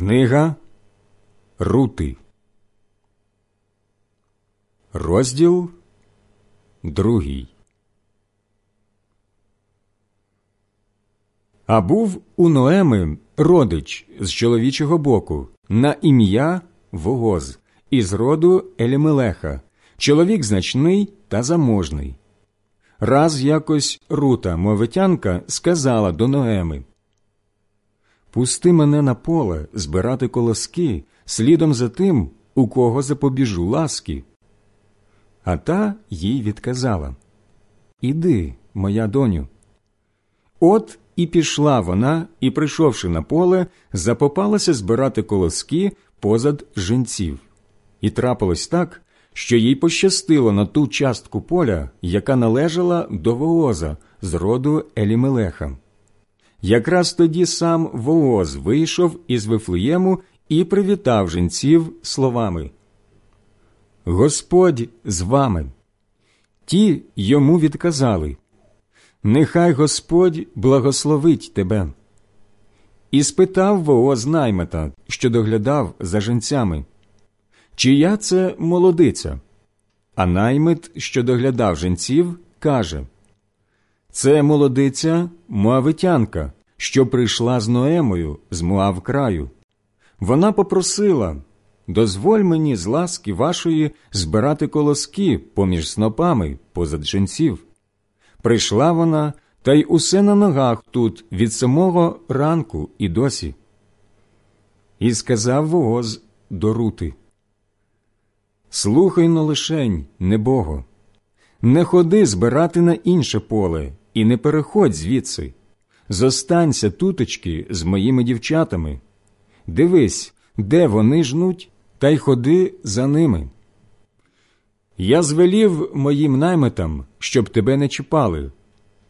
Книга Рути, розділ другий. А був у Ноеми родич з чоловічого боку на ім'я Вогоз із роду Елімелеха, чоловік значний та заможний. Раз якось Рута, мовитянка, сказала до Ноеми Пусти мене на поле збирати колоски слідом за тим, у кого запобіжу ласки. А та їй відказала Іди, моя доню. От і пішла вона, і, прийшовши на поле, запопалася збирати колоски позад жінців. І трапилось так, що їй пощастило на ту частку поля, яка належала до Вооза з роду Елімелеха. Якраз тоді сам Вооз вийшов із Вифлеєму і привітав жінців словами Господь з вами. Ті йому відказали Нехай Господь благословить тебе. І спитав Вооз наймета, що доглядав за жінцями, чия це молодиця? А наймит, що доглядав жінців, каже Це молодиця Моавитянка, що прийшла з Ноемою з Муав краю. Вона попросила дозволь мені з ласки вашої збирати колоски поміж снопами позад жінців. Прийшла вона, та й усе на ногах тут від самого ранку і досі. І сказав Вооз до Рути Слухай но лишень, небого, не ходи збирати на інше поле і не переходь звідси. Зостанься тутечки з моїми дівчатами. Дивись, де вони жнуть, та й ходи за ними. Я звелів моїм найметам, щоб тебе не чіпали,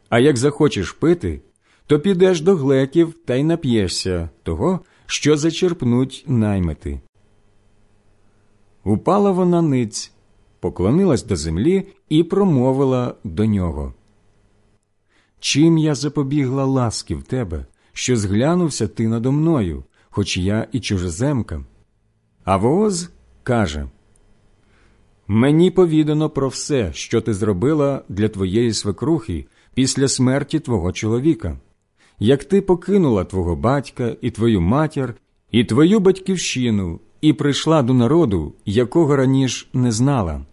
а як захочеш пити, то підеш до глеків та й нап'єшся того, що зачерпнуть наймети. Упала вона ниць, поклонилась до землі і промовила до нього. Чим я запобігла ласки в тебе, що зглянувся ти надо мною, хоч я і чужеземка? А Вооз каже Мені повідано про все, що ти зробила для твоєї свекрухи після смерті твого чоловіка, як ти покинула твого батька і твою матір, і твою батьківщину, і прийшла до народу, якого раніше не знала.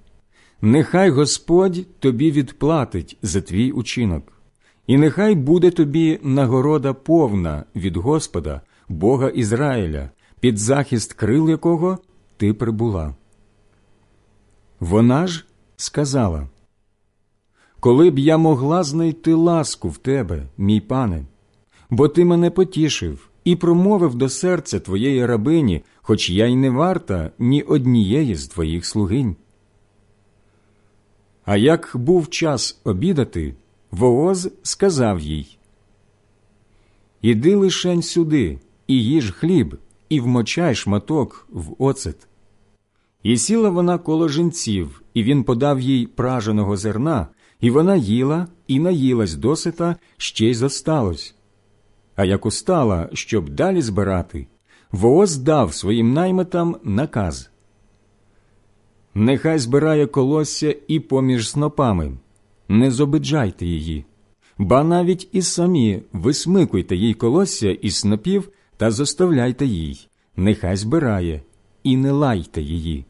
Нехай Господь тобі відплатить за твій учинок. І нехай буде тобі нагорода повна від Господа, Бога Ізраїля, під захист крил якого ти прибула. Вона ж сказала Коли б я могла знайти ласку в тебе, мій пане, бо ти мене потішив і промовив до серця твоєї рабині, хоч я й не варта ні однієї з твоїх слугинь. А як був час обідати, Вооз сказав їй Іди лишень сюди, і їж хліб, і вмочай шматок в оцет. І сіла вона коло жінців, і він подав їй праженого зерна, і вона їла і наїлась досита, ще й зосталось. А як устала, щоб далі збирати, Вооз дав своїм найметам наказ Нехай збирає колосся і поміж снопами не зобиджайте її, ба навіть і самі висмикуйте їй колосся із снопів та заставляйте їй, нехай збирає, і не лайте її.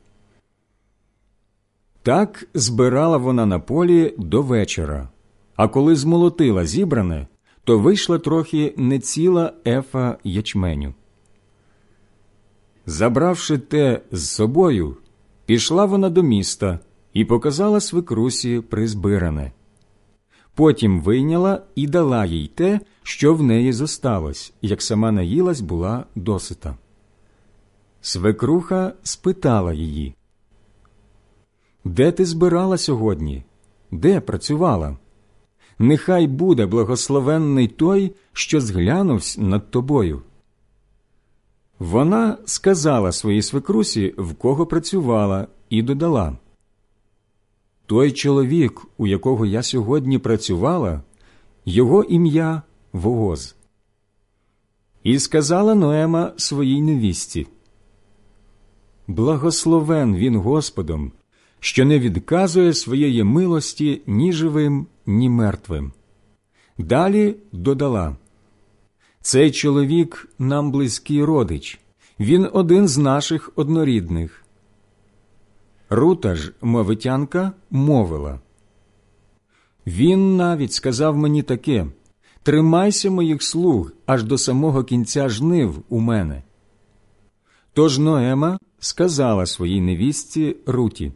Так збирала вона на полі до вечора, а коли змолотила зібране, то вийшла трохи не ціла ефа ячменю. Забравши те з собою, пішла вона до міста і показала свекрусі призбиране. Потім вийняла і дала їй те, що в неї зосталось, як сама наїлась була досита. Свекруха спитала її, Де ти збирала сьогодні? Де працювала? Нехай буде благословенний той, що зглянувся над тобою. Вона сказала своїй свекрусі, в кого працювала, і додала той чоловік, у якого я сьогодні працювала, його ім'я Вооз. І сказала Ноема своїй невісті Благословен він Господом, що не відказує своєї милості ні живим, ні мертвим. Далі додала Цей чоловік нам близький родич, він один з наших однорідних. Рута ж, мовитянка, мовила. Він навіть сказав мені таке Тримайся моїх слуг аж до самого кінця жнив у мене. Тож Ноема сказала своїй невістці Руті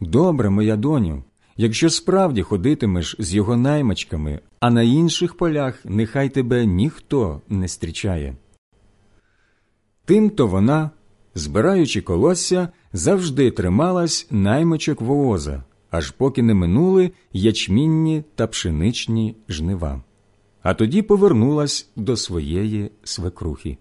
Добре, моя доню, якщо справді ходитимеш з його наймачками, а на інших полях нехай тебе ніхто не зустрічає. Тимто вона, збираючи колосся, завжди трималась наймичок вооза, аж поки не минули ячмінні та пшеничні жнива. А тоді повернулась до своєї свекрухи.